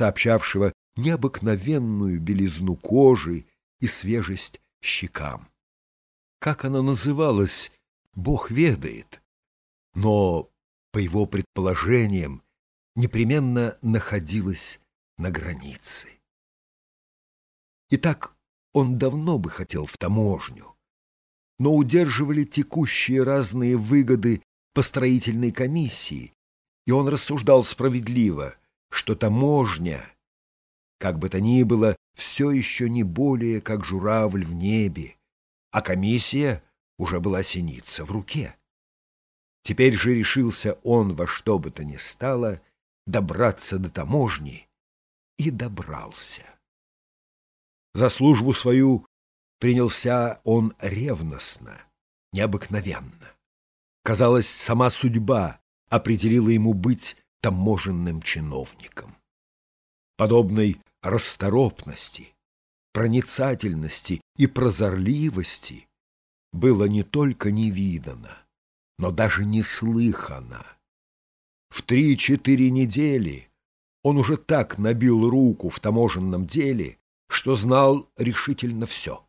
сообщавшего необыкновенную белизну кожи и свежесть щекам. Как она называлась, Бог ведает. Но, по его предположениям, непременно находилась на границе. Итак, он давно бы хотел в таможню, но удерживали текущие разные выгоды по строительной комиссии, и он рассуждал справедливо, что таможня, как бы то ни было, все еще не более как журавль в небе, а комиссия уже была синица в руке. Теперь же решился он во что бы то ни стало добраться до таможни и добрался. За службу свою принялся он ревностно, необыкновенно. Казалось, сама судьба определила ему быть таможенным чиновником. Подобной расторопности, проницательности и прозорливости было не только не видано, но даже не слыхано. В три-четыре недели он уже так набил руку в таможенном деле, что знал решительно все.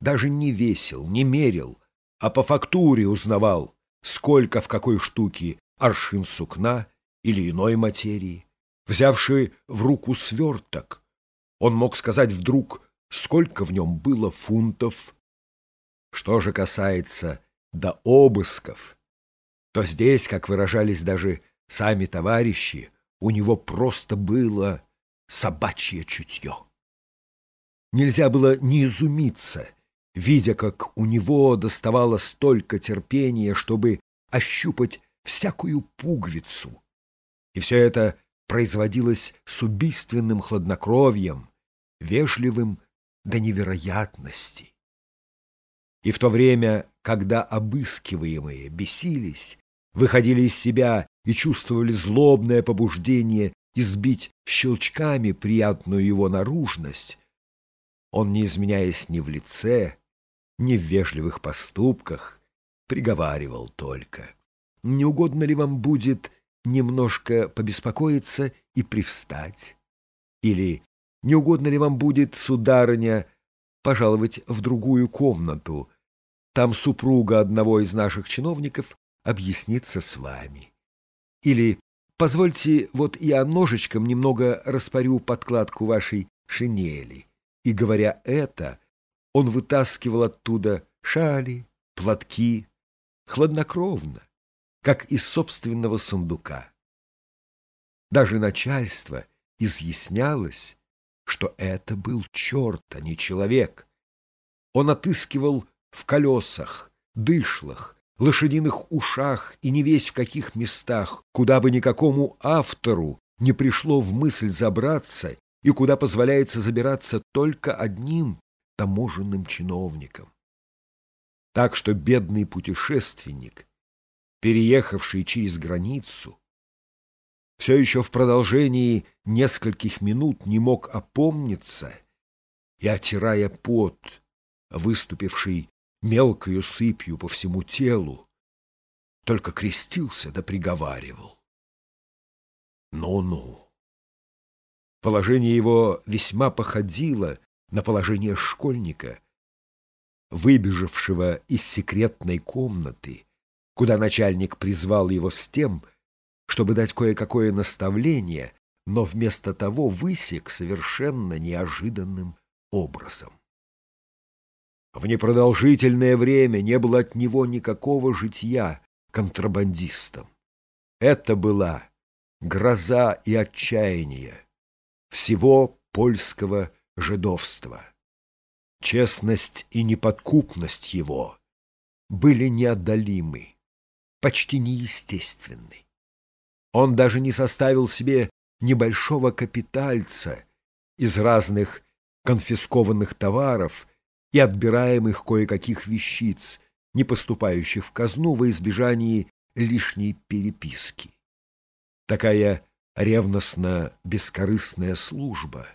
Даже не весил, не мерил, а по фактуре узнавал, сколько в какой штуке аршин сукна или иной материи. Взявший в руку сверток, он мог сказать вдруг, сколько в нем было фунтов. Что же касается до обысков, то здесь, как выражались даже сами товарищи, у него просто было собачье чутье. Нельзя было не изумиться, видя, как у него доставало столько терпения, чтобы ощупать всякую пуговицу. И все это производилось с убийственным хладнокровием, вежливым до невероятности. И в то время, когда обыскиваемые бесились, выходили из себя и чувствовали злобное побуждение избить щелчками приятную его наружность, он, не изменяясь ни в лице, ни в вежливых поступках, приговаривал только. Не угодно ли вам будет немножко побеспокоиться и привстать? Или не угодно ли вам будет, сударыня, пожаловать в другую комнату? Там супруга одного из наших чиновников объяснится с вами. Или позвольте, вот я ножичком немного распорю подкладку вашей шинели. И, говоря это, он вытаскивал оттуда шали, платки, хладнокровно, как из собственного сундука. Даже начальство изъяснялось, что это был черт, а не человек. Он отыскивал в колесах, дышлах, лошадиных ушах и не весь в каких местах, куда бы никакому автору не пришло в мысль забраться и куда позволяется забираться только одним таможенным чиновникам. Так что бедный путешественник, переехавший через границу, все еще в продолжении нескольких минут не мог опомниться и, отирая пот, выступивший мелкою сыпью по всему телу, только крестился да приговаривал. Ну-ну. Положение его весьма походило на положение школьника, выбежавшего из секретной комнаты, куда начальник призвал его с тем, чтобы дать кое-какое наставление, но вместо того высек совершенно неожиданным образом. В непродолжительное время не было от него никакого житья контрабандистом. Это была гроза и отчаяние всего польского жидовства. Честность и неподкупность его были неотдалимы, почти неестественны. Он даже не составил себе небольшого капитальца из разных конфискованных товаров и отбираемых кое-каких вещиц, не поступающих в казну во избежании лишней переписки. Такая ревностно-бескорыстная служба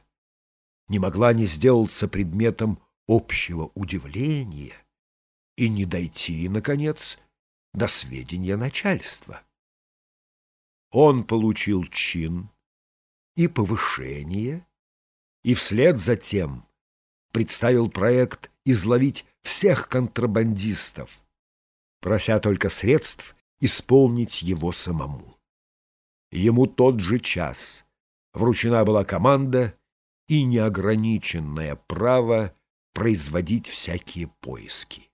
не могла не сделаться предметом общего удивления и не дойти, наконец, до сведения начальства. Он получил чин, и повышение, и вслед за тем представил проект изловить всех контрабандистов, прося только средств исполнить его самому. Ему тот же час вручена была команда и неограниченное право производить всякие поиски.